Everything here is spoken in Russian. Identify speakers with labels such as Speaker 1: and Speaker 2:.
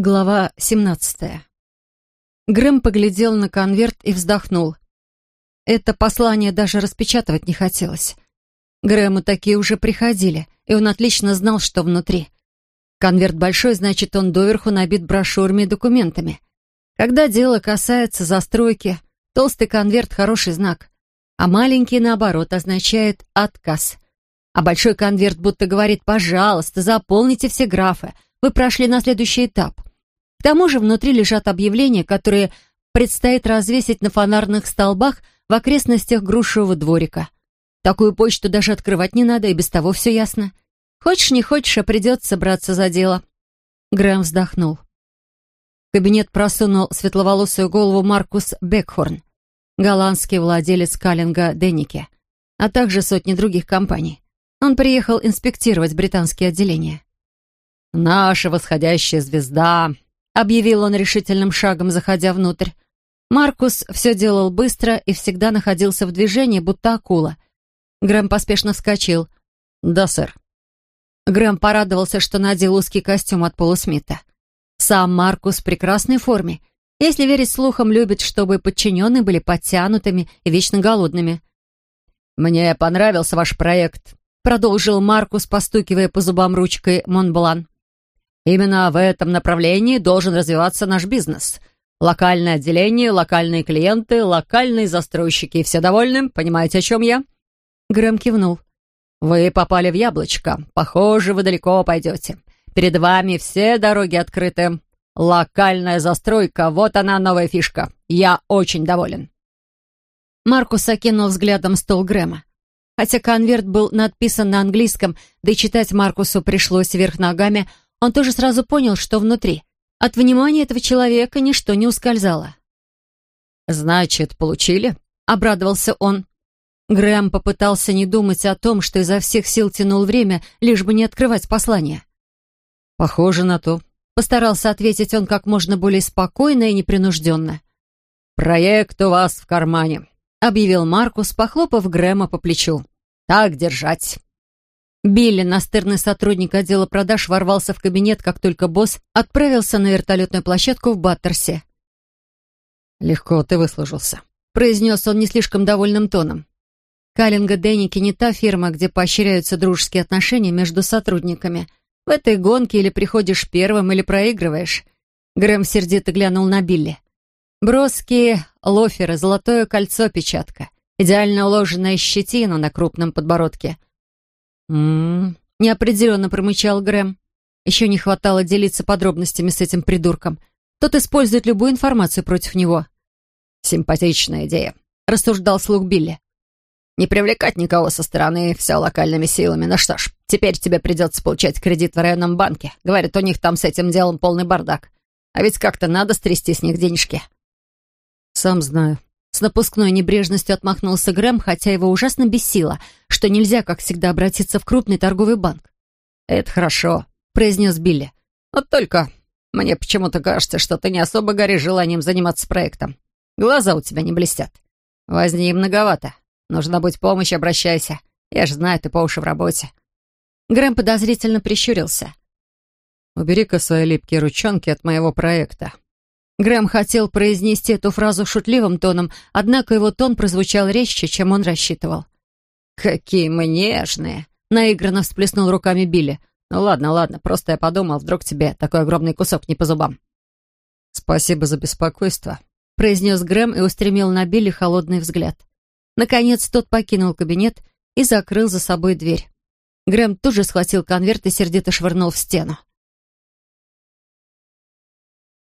Speaker 1: Глава 17. Грэм поглядел на конверт и вздохнул. Это послание даже распечатывать не хотелось. Грэму такие уже приходили, и он отлично знал, что внутри. Конверт большой, значит, он доверху набит брошюрами и документами. Когда дело касается застройки, толстый конверт — хороший знак, а маленький, наоборот, означает «отказ». А большой конверт будто говорит «пожалуйста, заполните все графы, вы прошли на следующий этап». К тому же внутри лежат объявления, которые предстоит развесить на фонарных столбах в окрестностях грушевого дворика. Такую почту даже открывать не надо, и без того все ясно. Хочешь, не хочешь, а придется браться за дело. Грэм вздохнул. В кабинет просунул светловолосую голову Маркус Бекхорн, голландский владелец Каллинга Деннике, а также сотни других компаний. Он приехал инспектировать британские отделения. «Наша восходящая звезда объявил он решительным шагом, заходя внутрь. Маркус все делал быстро и всегда находился в движении, будто акула. Грэм поспешно вскочил. «Да, сэр». Грэм порадовался, что надел узкий костюм от Пола Смита. Сам Маркус в прекрасной форме. Если верить слухам, любит, чтобы подчиненные были подтянутыми и вечно голодными. «Мне понравился ваш проект», — продолжил Маркус, постукивая по зубам ручкой Монблан. Именно в этом направлении должен развиваться наш бизнес. Локальное отделение, локальные клиенты, локальные застройщики. Все довольны? Понимаете, о чем я?» Грэм кивнул. «Вы попали в яблочко. Похоже, вы далеко пойдете. Перед вами все дороги открыты. Локальная застройка, вот она новая фишка. Я очень доволен». Маркус окинул взглядом стол Грэма. Хотя конверт был надписан на английском, да и читать Маркусу пришлось вверх ногами, он тоже сразу понял, что внутри. От внимания этого человека ничто не ускользало. «Значит, получили?» — обрадовался он. Грэм попытался не думать о том, что изо всех сил тянул время, лишь бы не открывать послание. «Похоже на то», — постарался ответить он как можно более спокойно и непринужденно. «Проект у вас в кармане», — объявил Маркус, похлопав Грэма по плечу. «Так держать». Билли, настырный сотрудник отдела продаж, ворвался в кабинет, как только босс отправился на вертолетную площадку в Баттерсе. «Легко ты выслужился», — произнес он не слишком довольным тоном. Каллинга Денники не та фирма, где поощряются дружеские отношения между сотрудниками. В этой гонке или приходишь первым, или проигрываешь. Грэм сердито глянул на Билли. Броские лоферы, золотое кольцо-печатка, идеально уложенная щетина на крупном подбородке — «М-м-м», неопределенно промычал Грэм. Еще не хватало делиться подробностями с этим придурком. Тот использует любую информацию против него. «Симпатичная идея», — рассуждал слух Билли. «Не привлекать никого со стороны, все локальными силами. Ну что ж, теперь тебе придется получать кредит в районном банке. Говорят, у них там с этим делом полный бардак. А ведь как-то надо стрясти с них денежки». «Сам знаю», с напускной небрежностью отмахнулся Грэм, хотя его ужасно бесило, что нельзя, как всегда, обратиться в крупный торговый банк. «Это хорошо», — произнес Билли. «Вот только мне почему-то кажется, что ты не особо горишь желанием заниматься проектом. Глаза у тебя не блестят. Возни многовато. Нужна быть помощь, обращайся. Я же знаю, ты по уши в работе». Грэм подозрительно прищурился. «Убери-ка свои липкие ручонки от моего проекта», Грэм хотел произнести эту фразу шутливым тоном, однако его тон прозвучал резче, чем он рассчитывал. «Какие мы нежные!» — наигранно всплеснул руками Билли. «Ну ладно, ладно, просто я подумал, вдруг тебе такой огромный кусок не по зубам». «Спасибо за беспокойство», — произнес Грэм и устремил на Билли холодный взгляд. Наконец тот покинул кабинет и закрыл за собой дверь. Грэм тут же схватил конверт и сердито швырнул в стену.